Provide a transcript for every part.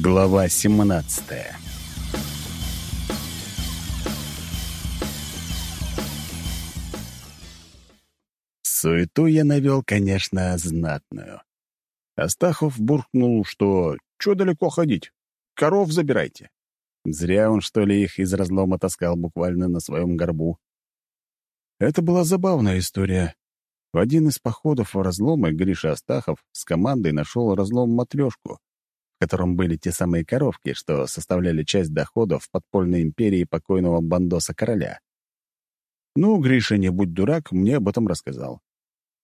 Глава 17 Суету я навел, конечно, знатную. Астахов буркнул, что «Чё далеко ходить? Коров забирайте». Зря он, что ли, их из разлома таскал буквально на своем горбу. Это была забавная история. В один из походов в разломы Гриша Астахов с командой нашел разлом матрешку, в котором были те самые коровки, что составляли часть доходов подпольной империи покойного бандоса-короля. Ну, Гриша, не будь дурак, мне об этом рассказал.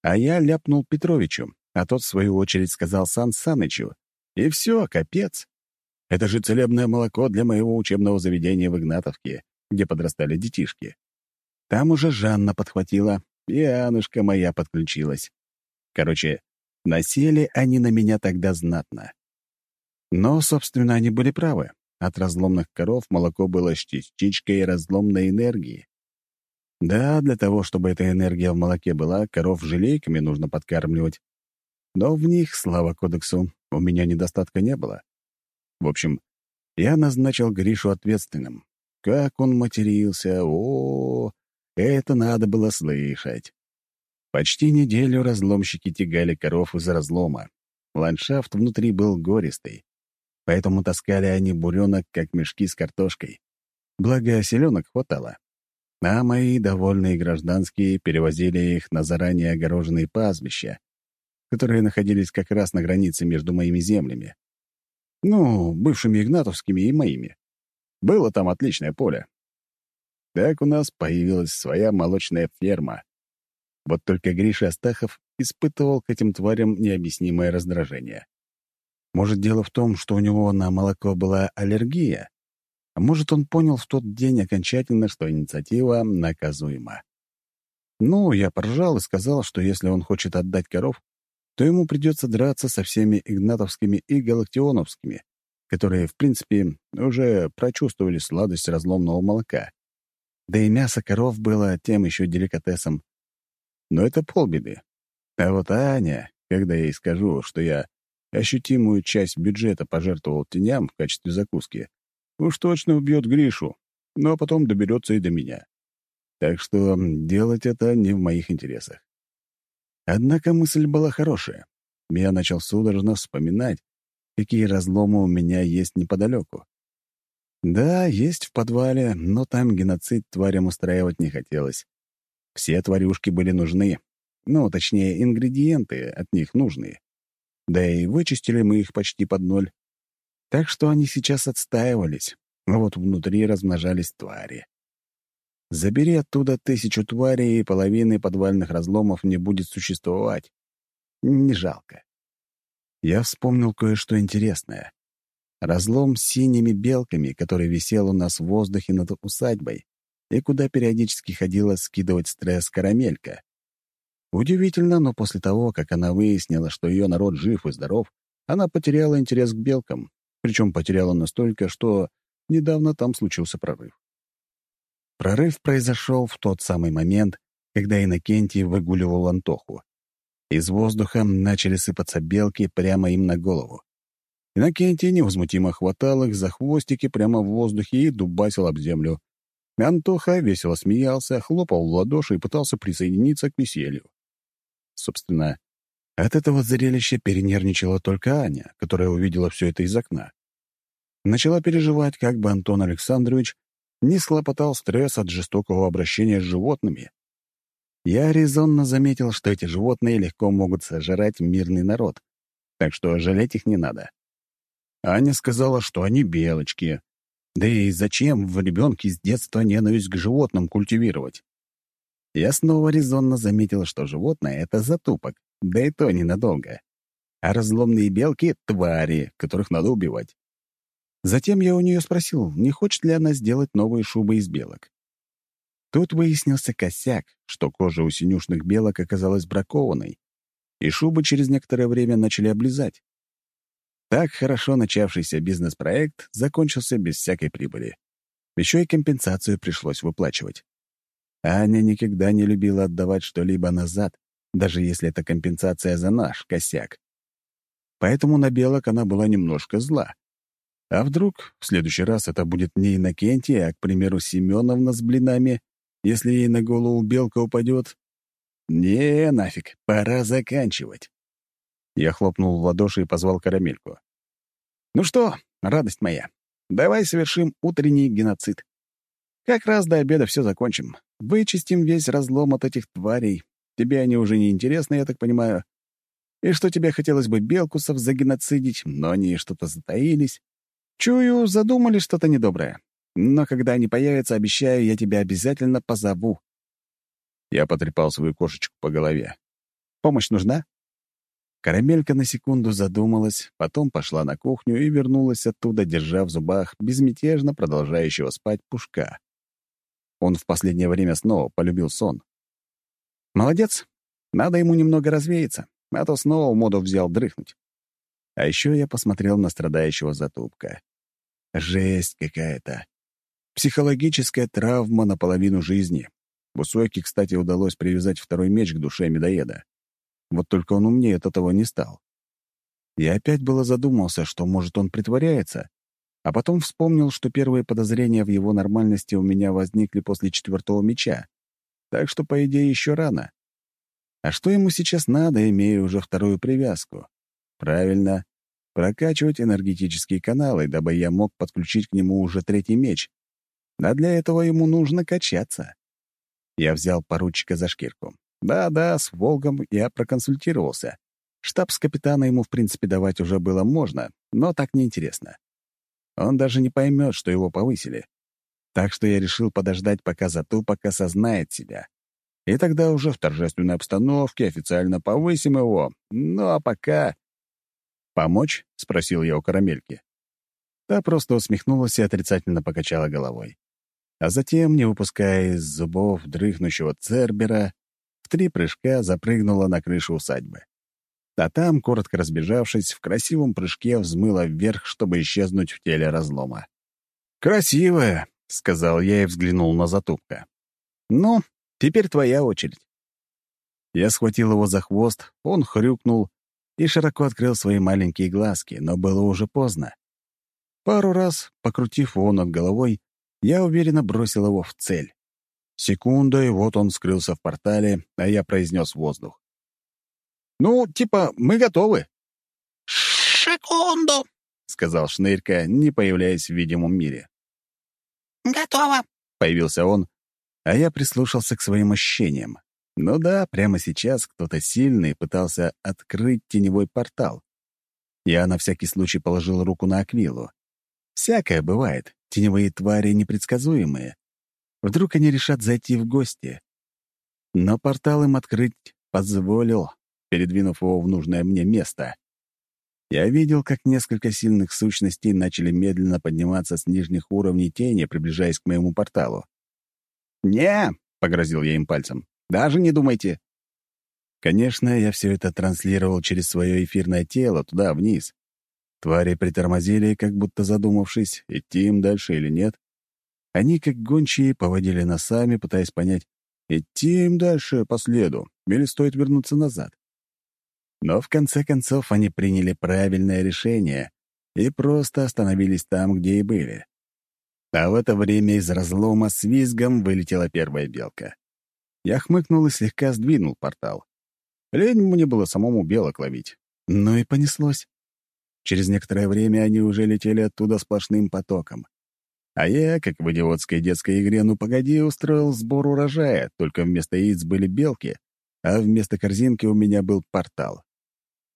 А я ляпнул Петровичу, а тот, в свою очередь, сказал Сан Санычу. И все, капец. Это же целебное молоко для моего учебного заведения в Игнатовке, где подрастали детишки. Там уже Жанна подхватила, и Анушка моя подключилась. Короче, насели они на меня тогда знатно. Но, собственно, они были правы. От разломных коров молоко было частичкой разломной энергии. Да, для того, чтобы эта энергия в молоке была, коров желейками нужно подкармливать. Но в них, слава кодексу, у меня недостатка не было. В общем, я назначил Гришу ответственным. Как он матерился, о, -о, -о это надо было слышать. Почти неделю разломщики тягали коров из разлома. Ландшафт внутри был гористый, поэтому таскали они буренок, как мешки с картошкой. Благо, селенок хватало. А мои довольные гражданские перевозили их на заранее огороженные пастбища, которые находились как раз на границе между моими землями. Ну, бывшими игнатовскими и моими. Было там отличное поле. Так у нас появилась своя молочная ферма. Вот только Гриша Астахов испытывал к этим тварям необъяснимое раздражение. Может, дело в том, что у него на молоко была аллергия? А может, он понял в тот день окончательно, что инициатива наказуема. Ну, я поржал и сказал, что если он хочет отдать коров, то ему придется драться со всеми игнатовскими и галактионовскими, которые, в принципе, уже прочувствовали сладость разломного молока. Да и мясо коров было тем еще деликатесом. Но это полбеды. А вот Аня, когда я ей скажу, что я ощутимую часть бюджета пожертвовал теням в качестве закуски, уж точно убьет Гришу, но потом доберется и до меня. Так что делать это не в моих интересах. Однако мысль была хорошая. Я начал судорожно вспоминать, какие разломы у меня есть неподалеку. Да, есть в подвале, но там геноцид тварям устраивать не хотелось. Все тварюшки были нужны. Ну, точнее, ингредиенты от них нужные. Да и вычистили мы их почти под ноль. Так что они сейчас отстаивались, а вот внутри размножались твари. Забери оттуда тысячу тварей, и половины подвальных разломов не будет существовать. Не жалко. Я вспомнил кое-что интересное. Разлом с синими белками, который висел у нас в воздухе над усадьбой, и куда периодически ходила скидывать стресс карамелька. Удивительно, но после того, как она выяснила, что ее народ жив и здоров, она потеряла интерес к белкам, причем потеряла настолько, что недавно там случился прорыв. Прорыв произошел в тот самый момент, когда Иннокентий выгуливал Антоху. Из воздуха начали сыпаться белки прямо им на голову. Иннокентий невозмутимо хватал их за хвостики прямо в воздухе и дубасил об землю. Антоха весело смеялся, хлопал в ладоши и пытался присоединиться к веселью. Собственно, от этого зрелища перенервничала только Аня, которая увидела все это из окна. Начала переживать, как бы Антон Александрович не схлопотал стресс от жестокого обращения с животными. Я резонно заметил, что эти животные легко могут сожрать мирный народ, так что жалеть их не надо. Аня сказала, что они белочки. Да и зачем в ребенке с детства ненависть к животным культивировать? Я снова резонно заметил, что животное — это затупок, да и то ненадолго. А разломные белки — твари, которых надо убивать. Затем я у нее спросил, не хочет ли она сделать новые шубы из белок. Тут выяснился косяк, что кожа у синюшных белок оказалась бракованной, и шубы через некоторое время начали облизать. Так хорошо начавшийся бизнес-проект закончился без всякой прибыли. Еще и компенсацию пришлось выплачивать. Аня никогда не любила отдавать что-либо назад, даже если это компенсация за наш косяк. Поэтому на белок она была немножко зла. А вдруг в следующий раз это будет не Иннокентий, а, к примеру, Семеновна с блинами, если ей на голову белка упадет? Не, нафиг, пора заканчивать. Я хлопнул в ладоши и позвал карамельку. «Ну что, радость моя, давай совершим утренний геноцид. Как раз до обеда все закончим. Вычистим весь разлом от этих тварей. Тебе они уже не интересны, я так понимаю. И что тебе хотелось бы белкусов загеноцидить, но они что-то затаились. Чую, задумали что-то недоброе. Но когда они появятся, обещаю, я тебя обязательно позову». Я потрепал свою кошечку по голове. «Помощь нужна?» Карамелька на секунду задумалась, потом пошла на кухню и вернулась оттуда, держа в зубах безмятежно продолжающего спать пушка. Он в последнее время снова полюбил сон. «Молодец. Надо ему немного развеяться, а то снова моду взял дрыхнуть». А еще я посмотрел на страдающего затупка. Жесть какая-то. Психологическая травма наполовину жизни. Бусойке, кстати, удалось привязать второй меч к душе медоеда. Вот только он умнее от этого не стал. Я опять было задумался, что, может, он притворяется, а потом вспомнил, что первые подозрения в его нормальности у меня возникли после четвертого меча, так что, по идее, еще рано. А что ему сейчас надо, имея уже вторую привязку? Правильно, прокачивать энергетические каналы, дабы я мог подключить к нему уже третий меч. А для этого ему нужно качаться. Я взял поручика за шкирку. Да-да, с Волгом я проконсультировался. Штабс-капитана ему, в принципе, давать уже было можно, но так неинтересно. Он даже не поймет, что его повысили. Так что я решил подождать, пока Затупок осознает себя. И тогда уже в торжественной обстановке официально повысим его. Ну а пока... «Помочь?» — спросил я у карамельки. Та просто усмехнулась и отрицательно покачала головой. А затем, не выпуская из зубов дрыхнущего Цербера, в три прыжка запрыгнула на крышу усадьбы. А там, коротко разбежавшись, в красивом прыжке взмыла вверх, чтобы исчезнуть в теле разлома. «Красивая!» — сказал я и взглянул на затупка. «Ну, теперь твоя очередь». Я схватил его за хвост, он хрюкнул и широко открыл свои маленькие глазки, но было уже поздно. Пару раз, покрутив его над головой, я уверенно бросил его в цель. Секунда, и вот он скрылся в портале, а я произнес воздух. «Ну, типа, мы готовы». «Секунду», — сказал Шнырька, не появляясь в видимом мире. «Готово», — появился он, а я прислушался к своим ощущениям. Ну да, прямо сейчас кто-то сильный пытался открыть теневой портал. Я на всякий случай положил руку на Аквилу. Всякое бывает, теневые твари непредсказуемые. Вдруг они решат зайти в гости. Но портал им открыть позволил, передвинув его в нужное мне место. Я видел, как несколько сильных сущностей начали медленно подниматься с нижних уровней тени, приближаясь к моему порталу. «Не!» — погрозил я им пальцем. «Даже не думайте!» Конечно, я все это транслировал через свое эфирное тело туда, вниз. Твари притормозили, как будто задумавшись, идти им дальше или нет. Они, как гончие, поводили носами, пытаясь понять, идти им дальше по следу или стоит вернуться назад. Но в конце концов они приняли правильное решение и просто остановились там, где и были. А в это время из разлома с визгом вылетела первая белка. Я хмыкнул и слегка сдвинул портал. Лень мне было самому белок ловить. Ну и понеслось. Через некоторое время они уже летели оттуда сплошным потоком. А я, как в идиотской детской игре «Ну погоди», устроил сбор урожая, только вместо яиц были белки, а вместо корзинки у меня был портал.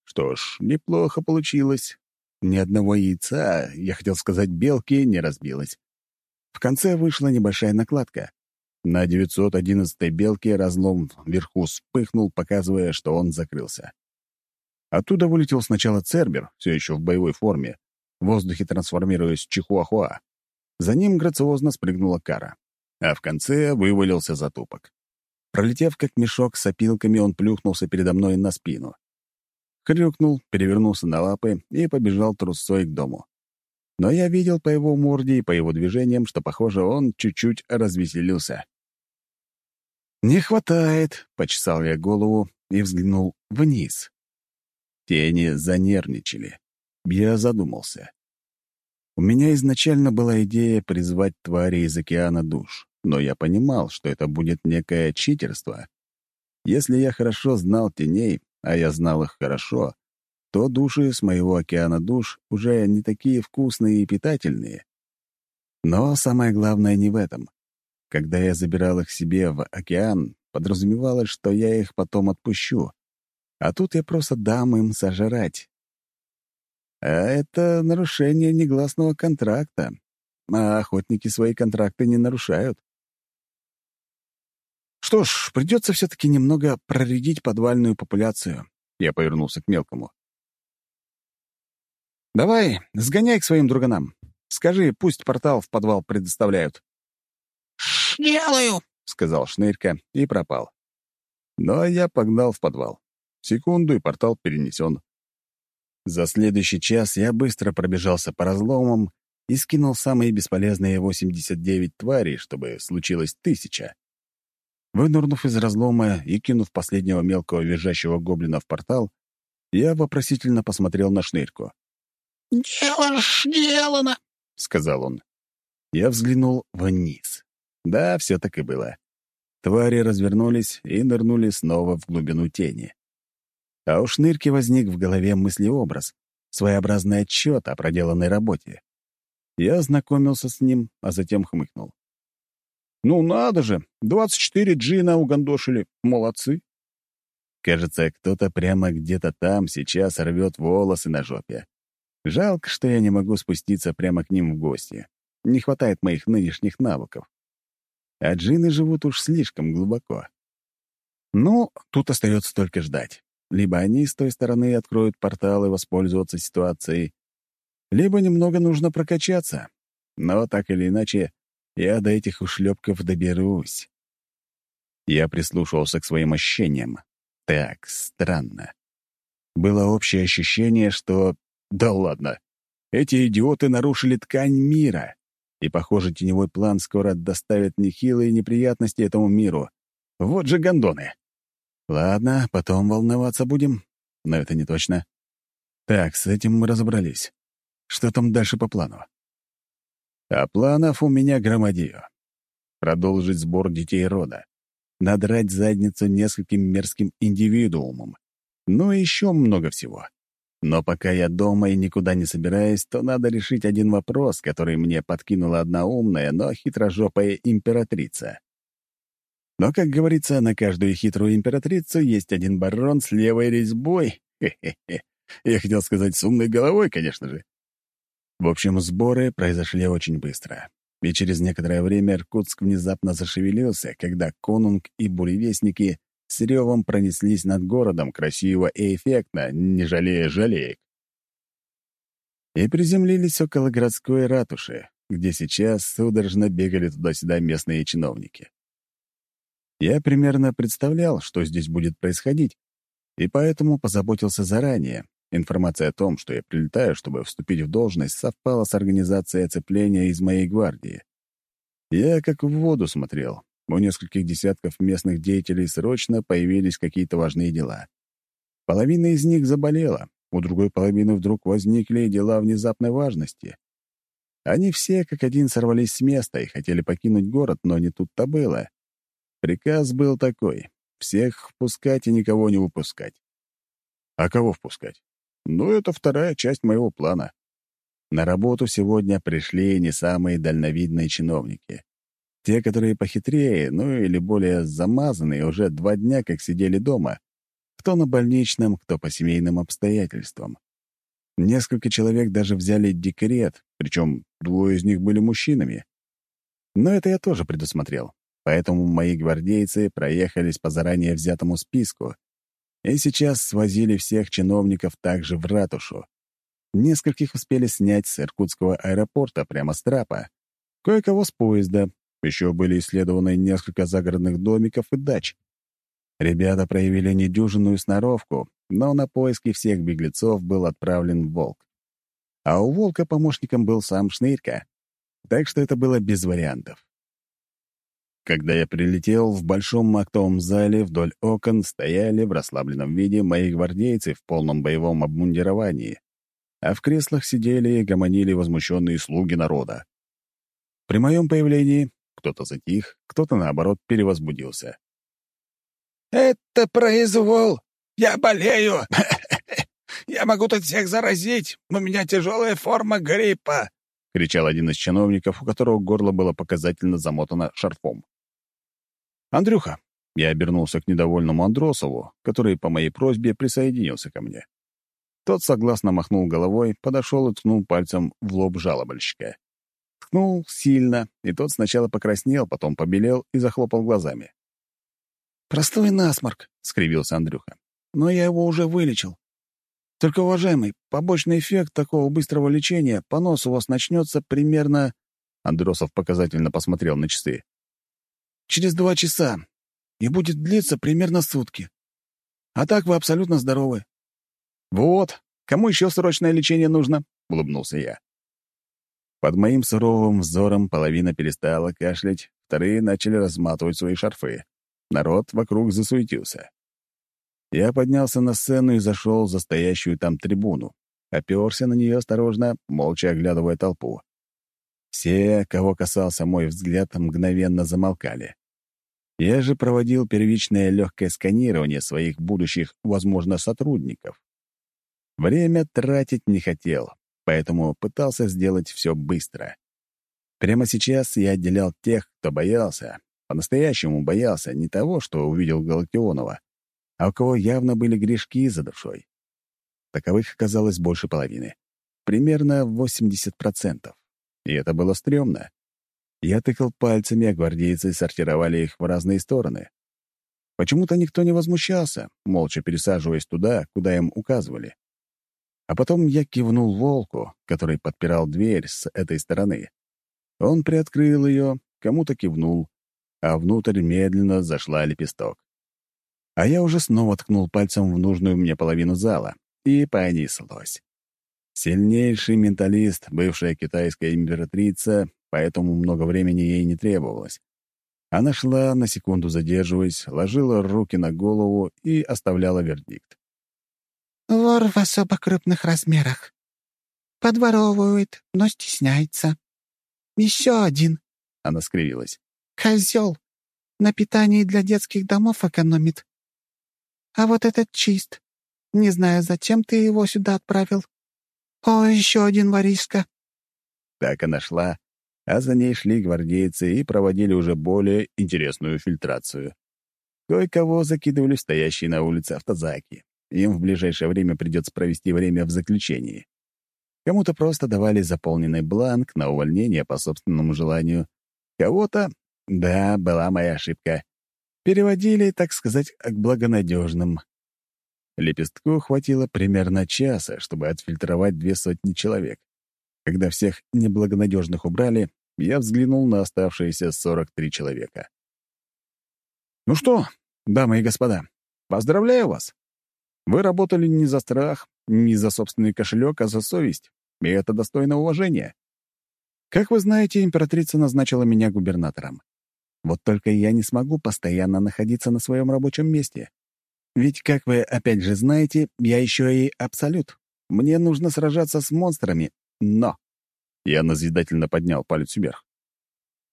Что ж, неплохо получилось. Ни одного яйца, я хотел сказать, белки, не разбилось. В конце вышла небольшая накладка. На 911-й белке разлом вверху вспыхнул, показывая, что он закрылся. Оттуда вылетел сначала Цербер, все еще в боевой форме, в воздухе трансформируясь в Чихуахуа. За ним грациозно спрыгнула кара. А в конце вывалился затупок. Пролетев как мешок с опилками, он плюхнулся передо мной на спину. Хрюкнул, перевернулся на лапы и побежал трусцой к дому. Но я видел по его морде и по его движениям, что, похоже, он чуть-чуть развеселился. «Не хватает», — почесал я голову и взглянул вниз. Тени занервничали. Я задумался. У меня изначально была идея призвать твари из океана душ, но я понимал, что это будет некое читерство. Если я хорошо знал теней, а я знал их хорошо, то души с моего океана душ уже не такие вкусные и питательные. Но самое главное не в этом. Когда я забирал их себе в океан, подразумевалось, что я их потом отпущу. А тут я просто дам им сожрать. А это нарушение негласного контракта. А охотники свои контракты не нарушают. Что ж, придется все-таки немного проредить подвальную популяцию. Я повернулся к мелкому. «Давай, сгоняй к своим друганам. Скажи, пусть портал в подвал предоставляют». «Делаю», — сказал Шнырька и пропал. Но я погнал в подвал. Секунду, и портал перенесен. За следующий час я быстро пробежался по разломам и скинул самые бесполезные 89 тварей, чтобы случилось тысяча. Вынурнув из разлома и кинув последнего мелкого визжащего гоблина в портал, я вопросительно посмотрел на шнырьку. «Дело сделано», — сказал он. Я взглянул вниз. Да, все так и было. Твари развернулись и нырнули снова в глубину тени. А у шнырки возник в голове мыслеобраз, своеобразный отчет о проделанной работе. Я ознакомился с ним, а затем хмыкнул. «Ну надо же! 24 джина угандошили. Молодцы!» Кажется, кто-то прямо где-то там сейчас рвет волосы на жопе. Жалко, что я не могу спуститься прямо к ним в гости. Не хватает моих нынешних навыков. А джины живут уж слишком глубоко. Ну, тут остается только ждать. Либо они с той стороны откроют портал и воспользоваться ситуацией, либо немного нужно прокачаться. Но так или иначе, я до этих ушлепков доберусь. Я прислушивался к своим ощущениям. Так, странно. Было общее ощущение, что... Да ладно. Эти идиоты нарушили ткань мира. И, похоже, теневой план скоро доставит нехилые неприятности этому миру. Вот же гондоны. Ладно, потом волноваться будем. Но это не точно. Так, с этим мы разобрались. Что там дальше по плану? А планов у меня громадье. Продолжить сбор детей рода. Надрать задницу нескольким мерзким индивидуумам. Ну и еще много всего. Но пока я дома и никуда не собираюсь, то надо решить один вопрос, который мне подкинула одна умная, но хитрожопая императрица. Но, как говорится, на каждую хитрую императрицу есть один барон с левой резьбой. Хе-хе-хе. Я хотел сказать, с умной головой, конечно же. В общем, сборы произошли очень быстро. И через некоторое время Иркутск внезапно зашевелился, когда конунг и буревестники с ревом пронеслись над городом красиво и эффектно, не жалея жалеек. И приземлились около городской ратуши, где сейчас судорожно бегали туда-сюда местные чиновники. Я примерно представлял, что здесь будет происходить, и поэтому позаботился заранее, Информация о том, что я прилетаю, чтобы вступить в должность, совпала с организацией оцепления из моей гвардии. Я как в воду смотрел. У нескольких десятков местных деятелей срочно появились какие-то важные дела. Половина из них заболела, у другой половины вдруг возникли дела внезапной важности. Они все как один сорвались с места и хотели покинуть город, но не тут-то было. Приказ был такой — всех впускать и никого не выпускать. А кого впускать? Ну, это вторая часть моего плана. На работу сегодня пришли не самые дальновидные чиновники. Те, которые похитрее, ну или более замазанные, уже два дня как сидели дома. Кто на больничном, кто по семейным обстоятельствам. Несколько человек даже взяли декрет, причем двое из них были мужчинами. Но это я тоже предусмотрел. Поэтому мои гвардейцы проехались по заранее взятому списку, и сейчас свозили всех чиновников также в ратушу. Нескольких успели снять с Иркутского аэропорта прямо с трапа. Кое-кого с поезда. Еще были исследованы несколько загородных домиков и дач. Ребята проявили недюжинную сноровку, но на поиски всех беглецов был отправлен Волк. А у Волка помощником был сам Шнырька. Так что это было без вариантов. Когда я прилетел, в большом актовом зале вдоль окон стояли в расслабленном виде мои гвардейцы в полном боевом обмундировании. а в креслах сидели и гомонили возмущенные слуги народа. При моем появлении кто-то затих, кто-то, наоборот, перевозбудился. «Это произвол! Я болею! Я могу тут всех заразить! У меня тяжелая форма гриппа!» — кричал один из чиновников, у которого горло было показательно замотано шарфом. «Андрюха!» — я обернулся к недовольному Андросову, который по моей просьбе присоединился ко мне. Тот согласно махнул головой, подошел и ткнул пальцем в лоб жалобальщика. Ткнул сильно, и тот сначала покраснел, потом побелел и захлопал глазами. «Простой насморк», — скривился Андрюха. «Но я его уже вылечил. Только, уважаемый, побочный эффект такого быстрого лечения, понос у вас начнется примерно...» Андросов показательно посмотрел на часы. «Через два часа. И будет длиться примерно сутки. А так вы абсолютно здоровы. «Вот, кому еще срочное лечение нужно?» — улыбнулся я. Под моим суровым взором половина перестала кашлять, вторые начали разматывать свои шарфы. Народ вокруг засуетился. Я поднялся на сцену и зашел за стоящую там трибуну. Оперся на нее осторожно, молча оглядывая толпу. Все, кого касался мой взгляд, мгновенно замолкали. Я же проводил первичное легкое сканирование своих будущих, возможно, сотрудников. Время тратить не хотел, поэтому пытался сделать все быстро. Прямо сейчас я отделял тех, кто боялся, по-настоящему боялся не того, что увидел Галактионова, а у кого явно были грешки за душой. Таковых оказалось больше половины. Примерно 80%. И это было стрёмно. Я тыкал пальцами, а гвардейцы сортировали их в разные стороны. Почему-то никто не возмущался, молча пересаживаясь туда, куда им указывали. А потом я кивнул волку, который подпирал дверь с этой стороны. Он приоткрыл ее, кому-то кивнул, а внутрь медленно зашла лепесток. А я уже снова ткнул пальцем в нужную мне половину зала, и понеслось. Сильнейший менталист, бывшая китайская императрица, поэтому много времени ей не требовалось. Она шла, на секунду задерживаясь, ложила руки на голову и оставляла вердикт. Вор в особо крупных размерах. Подворовывает, но стесняется. Еще один. Она скривилась. Козел. На питании для детских домов экономит. А вот этот чист. Не знаю, зачем ты его сюда отправил. О, еще один воришка. Так она шла, а за ней шли гвардейцы и проводили уже более интересную фильтрацию. Кое-кого закидывали стоящие на улице автозаки. Им в ближайшее время придется провести время в заключении. Кому-то просто давали заполненный бланк на увольнение по собственному желанию. Кого-то, да, была моя ошибка, переводили, так сказать, к благонадежным. Лепестку хватило примерно часа, чтобы отфильтровать две сотни человек. Когда всех неблагонадежных убрали, я взглянул на оставшиеся 43 человека. «Ну что, дамы и господа, поздравляю вас!» Вы работали не за страх, не за собственный кошелек, а за совесть, и это достойно уважения. Как вы знаете, императрица назначила меня губернатором. Вот только я не смогу постоянно находиться на своем рабочем месте. Ведь, как вы опять же знаете, я еще и абсолют. Мне нужно сражаться с монстрами, но... Я назидательно поднял палец вверх.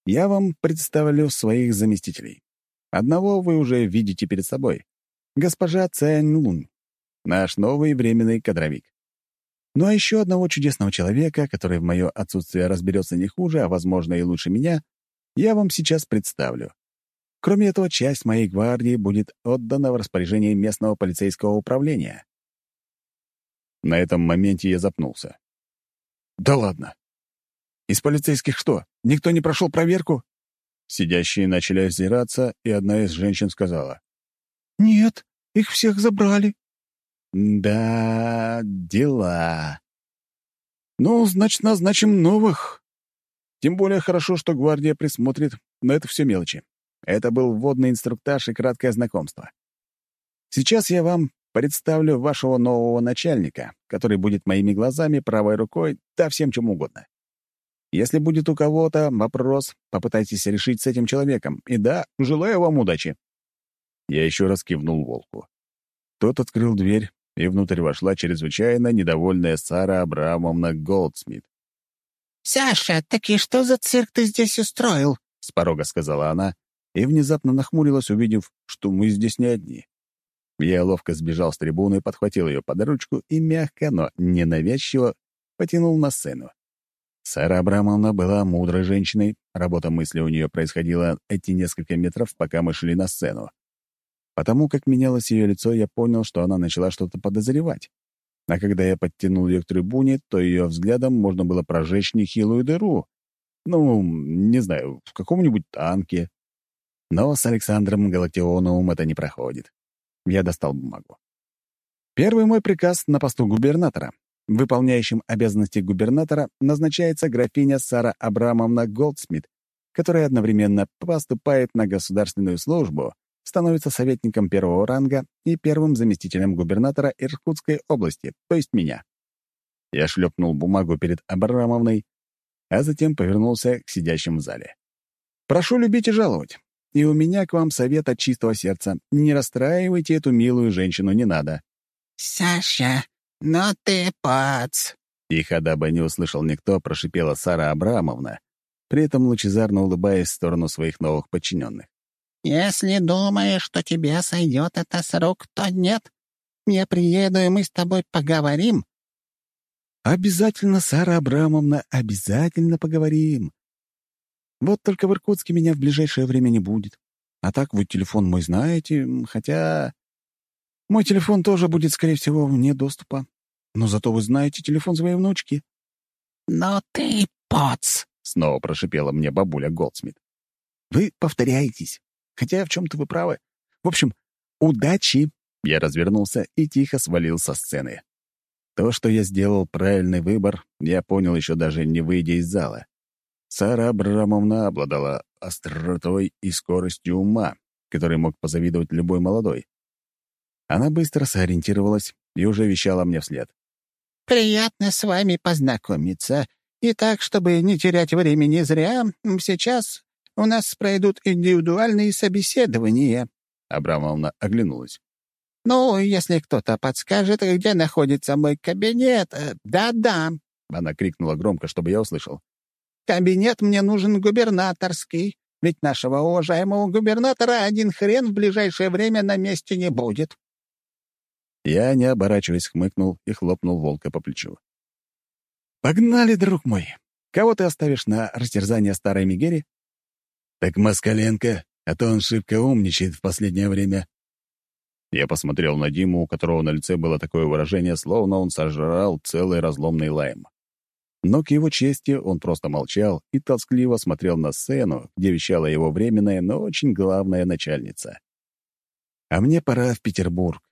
Я вам представлю своих заместителей. Одного вы уже видите перед собой. Госпожа Цянь Лун наш новый временный кадровик. Ну а еще одного чудесного человека, который в мое отсутствие разберется не хуже, а, возможно, и лучше меня, я вам сейчас представлю. Кроме этого, часть моей гвардии будет отдана в распоряжение местного полицейского управления. На этом моменте я запнулся. «Да ладно! Из полицейских что, никто не прошел проверку?» Сидящие начали озираться, и одна из женщин сказала. «Нет, их всех забрали». Да, дела. Ну, значит, назначим новых. Тем более хорошо, что гвардия присмотрит, но это все мелочи. Это был вводный инструктаж и краткое знакомство. Сейчас я вам представлю вашего нового начальника, который будет моими глазами, правой рукой, да всем чем угодно. Если будет у кого-то вопрос, попытайтесь решить с этим человеком. И да, желаю вам удачи. Я еще раз кивнул волку. Тот открыл дверь, и внутрь вошла чрезвычайно недовольная Сара Абрамовна Голдсмит. «Саша, таки что за цирк ты здесь устроил?» — с порога сказала она, и внезапно нахмурилась, увидев, что мы здесь не одни. Я ловко сбежал с трибуны, подхватил ее под ручку и мягко, но ненавязчиво потянул на сцену. Сара Абрамовна была мудрой женщиной, работа мысли у нее происходила эти несколько метров, пока мы шли на сцену. Потому как менялось ее лицо, я понял, что она начала что-то подозревать. А когда я подтянул ее к трибуне, то ее взглядом можно было прожечь нехилую дыру. Ну, не знаю, в каком-нибудь танке. Но с Александром Галактионовым это не проходит. Я достал бумагу. Первый мой приказ на посту губернатора. Выполняющим обязанности губернатора назначается графиня Сара Абрамовна Голдсмит, которая одновременно поступает на государственную службу становится советником первого ранга и первым заместителем губернатора Иркутской области, то есть меня. Я шлепнул бумагу перед Абрамовной, а затем повернулся к сидящим в зале. «Прошу любить и жаловать. И у меня к вам совет от чистого сердца. Не расстраивайте эту милую женщину, не надо». «Саша, ну ты пац!» Тихо, дабы не услышал никто, прошипела Сара Абрамовна, при этом лучезарно улыбаясь в сторону своих новых подчиненных. Если думаешь, что тебе сойдет это с рук, то нет. Я приеду, и мы с тобой поговорим». «Обязательно, Сара Абрамовна, обязательно поговорим. Вот только в Иркутске меня в ближайшее время не будет. А так вы телефон мой знаете, хотя... Мой телефон тоже будет, скорее всего, вне доступа. Но зато вы знаете телефон своей внучки». «Но ты поц!» — снова прошипела мне бабуля Голдсмит. «Вы повторяетесь. Хотя в чем-то вы правы. В общем, удачи!» Я развернулся и тихо свалил со сцены. То, что я сделал правильный выбор, я понял еще даже не выйдя из зала. Сара Абрамовна обладала остротой и скоростью ума, который мог позавидовать любой молодой. Она быстро сориентировалась и уже вещала мне вслед. «Приятно с вами познакомиться. И так, чтобы не терять времени зря, сейчас у нас пройдут индивидуальные собеседования». Абрамовна оглянулась. «Ну, если кто-то подскажет, где находится мой кабинет, э, да-да». Она крикнула громко, чтобы я услышал. «Кабинет мне нужен губернаторский, ведь нашего уважаемого губернатора один хрен в ближайшее время на месте не будет». Я, не оборачиваясь, хмыкнул и хлопнул волка по плечу. «Погнали, друг мой! Кого ты оставишь на растерзание старой Мигери?» «Так Москаленко, а то он шибко умничает в последнее время». Я посмотрел на Диму, у которого на лице было такое выражение, словно он сожрал целый разломный лайм. Но к его чести он просто молчал и тоскливо смотрел на сцену, где вещала его временная, но очень главная начальница. А мне пора в Петербург.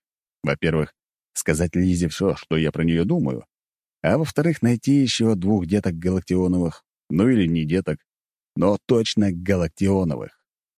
Во-первых, сказать Лизе все, что я про нее думаю, а во-вторых, найти еще двух деток Галактионовых, ну или не деток, но точно Галактионовых.